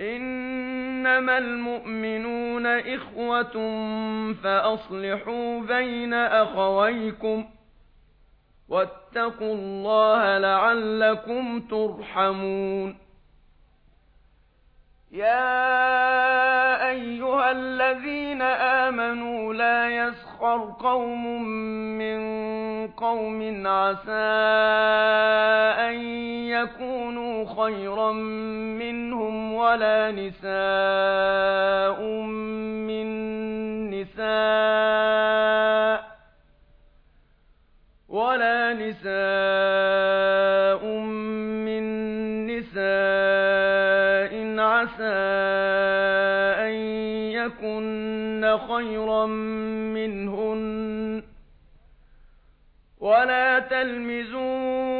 إنما المؤمنون إخوة فأصلحوا بين أخويكم واتقوا الله لعلكم ترحمون. يا أيها الذين آمنوا لا يسخر قوم من قوم عسى أن يكونوا خيرا منهم ولا نساء من نساء ولا نساء من نساء عسى أن يكن خيرا منهن ولا تلمزون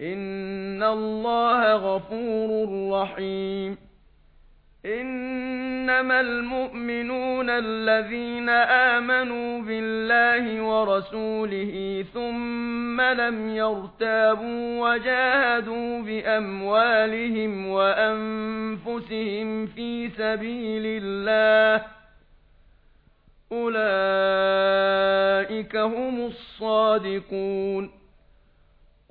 ان الله غفور رحيم انما المؤمنون الذين امنوا بالله ورسوله ثم لم يرتابوا وجاهدوا باموالهم وانفسهم في سبيل الله اولئك هم الصادقون